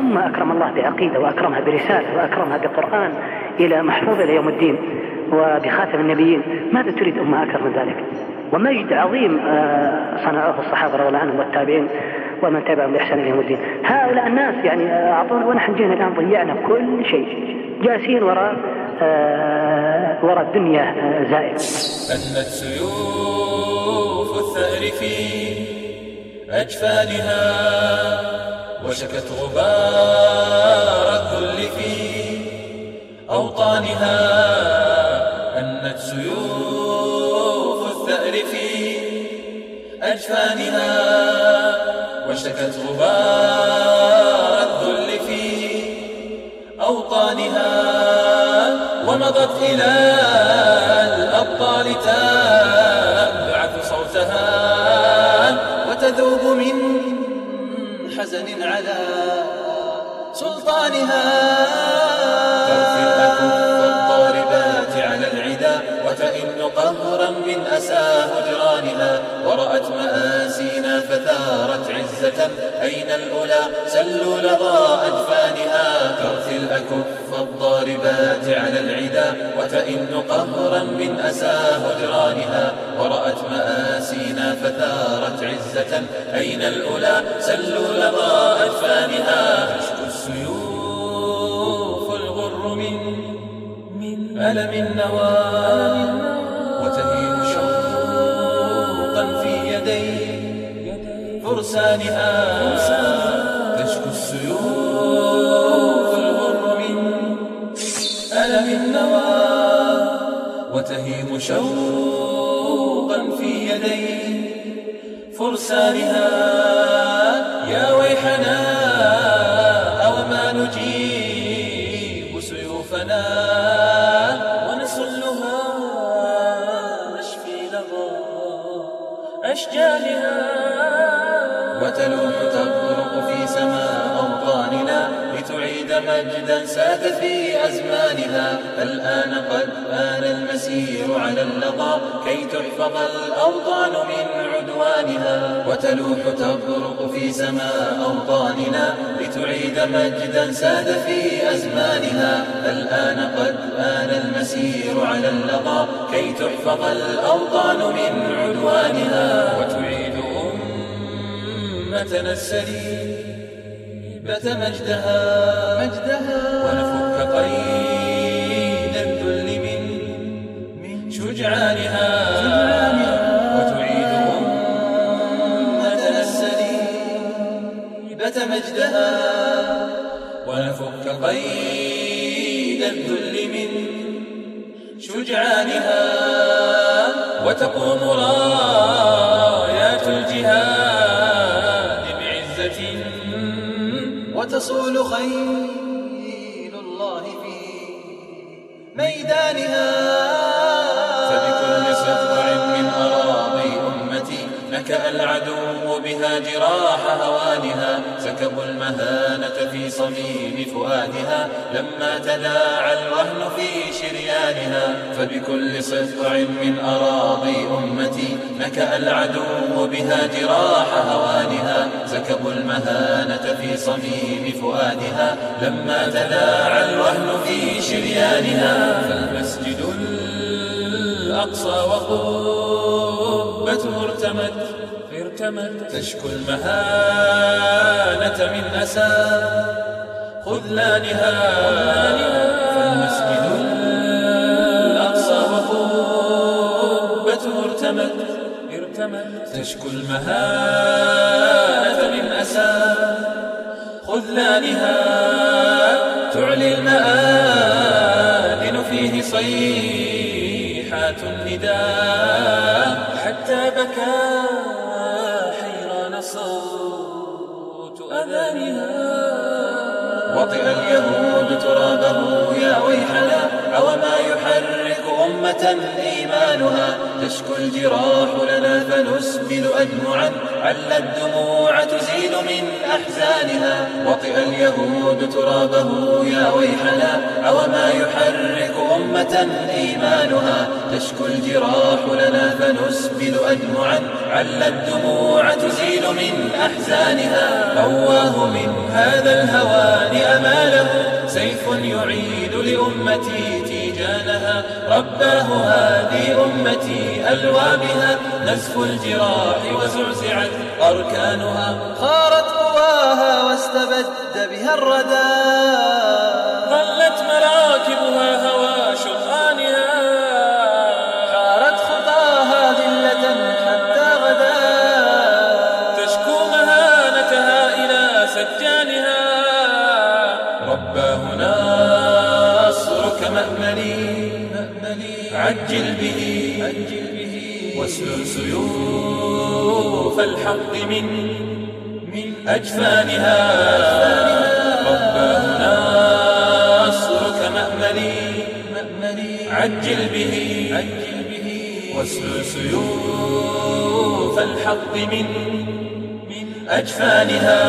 أمة أكرم الله بعقيدة وأكرمها برسالة وأكرمها بقرآن إلى محفوظ إلى يوم الدين وبخاتم النبيين. ماذا تريد أمة أكثر من ذلك؟ ومجد عظيم آه، صنعوه الصحابة رضي الله عنهم والتابعين ومن تبعهم بإحسان إلى يوم الدين. هؤلاء الناس يعني آه، أعطونا ونحن جينا الآن ضيعنا كل شيء. جالسين وراء آه، وراء الدنيا زائد. أنت سيوف الثأر في أجفانها وشكت غبار الذل في أوطانها. أنت سيوف الثأر في أجفانها وشكت غبار الذل في أوطانها. ومضت إلى الأبطال تبعث صوتها وتذوب من حزن على سلطانها. ترفي الأكف الضاربات على العدا وتئن قهرا من أسى هجرانها. ورأت مآسينا فثارت عزة أين الأولى؟ سلوا لظى أجفانها ترثي الأكف الضاربات على العدا. وتئن قهرا من أسى هجرانها. ورأت مآسينا فثارت عزة. أين الأولى؟ سلوا لظى أجفانها تشكو السيوف الغر من ألم النوى. فرسانها تشكو السيوف الغر من ألم النوى وتهيم شوقا في يدي فرسانها يا ويحنا وتلوح تبرق في سماء أوطاننا لتعيد مجدا ساد في أزمانها. الآن قد آن المسير على اللظى كي تحفظ الأوطان من عدوانها. وتلوح تبرق في سماء أوطاننا لتعيد مجدا ساد في أزمانها. الآن قد آن المسير على اللظى كي تحفظ الأوطان من عدوانها. وتعيد أمتنا السليبة مجدها مجدها ونفك قيد الذل من من شجعانها وتعيد أمتنا السليبة مجدها ونفك قيد الذل من شجعانها وتقوم رايات وتصول خيل الله في ميدانها. فبكل سطع من أراضي أمتي نكأ العدو بها جراح هوانها. سكبوا المهانة في صميم فؤادها. لما تداعى الوهن شريانها فبكل سطع من أراضي أمتي نكأ العدو بها جراح هوانها سكبوا المهانة في صميم فؤادها لما تداعى الوهن في شريانها. فالمسجد الأقصى وقبته ارتمت ارتمت تشكو المهانة من أسى خذلانها. فالمسجد ارتمت ارتمت. تشكو المهانة من أسى. خذلانها تعلي المآذن فيه صيحات النداء. حتى بكى حيران صوت أذانها. وطئ اليهود ترابه يا ويحنا أوما يحرك أمة إيمانها تشكو الجراح لنا فنسبل أدمعا عل الدموع تزيل من أحزانها. وطئ اليهود ترابه يا ويحنا. أوما يحرك أمة إيمانها تشكو الجراح لنا فنسبل أدمعا عل الدموع تزيل من أحزانها. قواه من هذا الهوان أماله سيف يعيد لأمتي تيجانها رباه هذه أمتي ألوى بها نزف الجراح وزعزعت أركانها. خارت قواها واستبد بها الردى. ظلت مراكبها هوى شرآنها حارت خطاها ذلة حتى غدا. تشكو مهانتها إلى سجانها. رباه نصرك مأملي عجل به واسلل سيوف الحق من من أجفانها. رباه نصرك مأملي. عجل به واسلل سيوف الحق من من أجفانها.